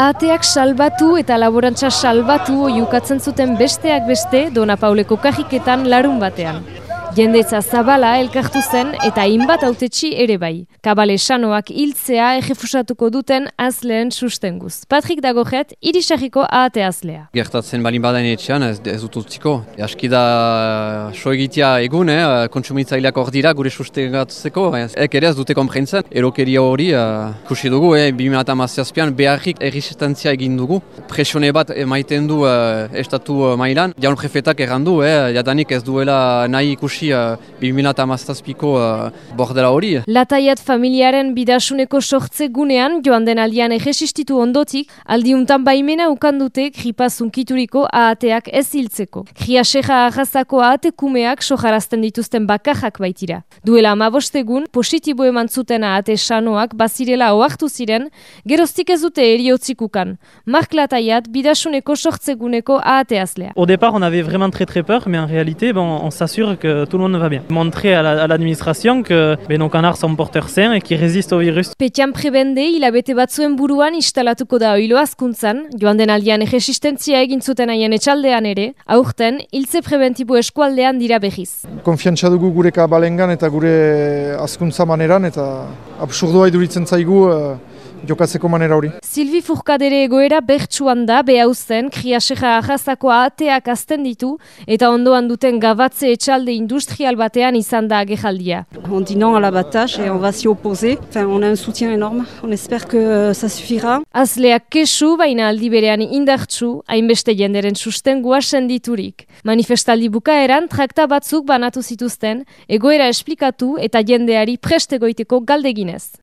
Ateak salbatu eta laborantza salbatu oiukatzen zuten besteak beste Dona Pauleko kajiketan larun batean. Jendetza zabala elkartu zen eta inbat autetxi ere bai. Kabale sanoak hiltzea egefusatuko duten azleen sustenguz. Patrik Dagojet, irisarriko ahate azlea. Gertatzen balin baden etxean ez, ez dut utziko. Aski da so egitea egun, eh, kontsumitzaileak hor dira gure sustengatutzeko. Ek ere ez dute komprentzen. Erokeria hori uh, kusi dugu, eh, 2008an beharrik erresistentzia egin dugu. Presione bat emaiten du uh, estatu mailan. Jaun prefetak errandu, eh, jadanik ez duela nahi ikusi ikusi uh, 2008ko uh, bordela hori. Lataiat familiaren bidasuneko sortze gunean, joan den aldian egesistitu ondotik, aldiuntan baimena ukandute gripa zunkituriko ahateak ez hiltzeko. Gria seja ahazako ahate sojarazten dituzten bakajak baitira. Duela amabostegun, positibo eman zuten ahate sanoak bazirela oartu ziren, geroztik ez dute eriotzikukan. Mark Lataiat bidasuneko sortze guneko ahateazlea. Au départ, on avait vraiment très très peur, mais en réalité, bon, on s'assure que tout le monde va bien. Montrer à l'administration la, que ben, nos canards sont porteurs sains et qui résistent au virus. Petian prebende hilabete batzuen buruan instalatuko da oilo azkuntzan, joan den aldian egesistentzia egin zuten haien etxaldean ere, aurten, hiltze prebentibo eskualdean dira behiz. Konfiantza dugu gure kabalengan eta gure azkuntza maneran eta absurdoa iduritzen zaigu uh, jokatzeko manera hori. Silvi Furkadere egoera bertsuan da behauzen, kriaseja ahazako ateak azten ditu eta ondoan duten gabatze etxalde industrial batean izan da agejaldia. On dit non à l'abattage et on va s'y opposer. Enfin, on a un soutien énorme. On espère que euh, ça suffira. Azleak kesu, baina aldi berean indartsu, hainbeste jenderen sustengua senditurik. Manifestaldi bukaeran, trakta batzuk banatu zituzten, egoera esplikatu eta jendeari prestegoiteko galdeginez.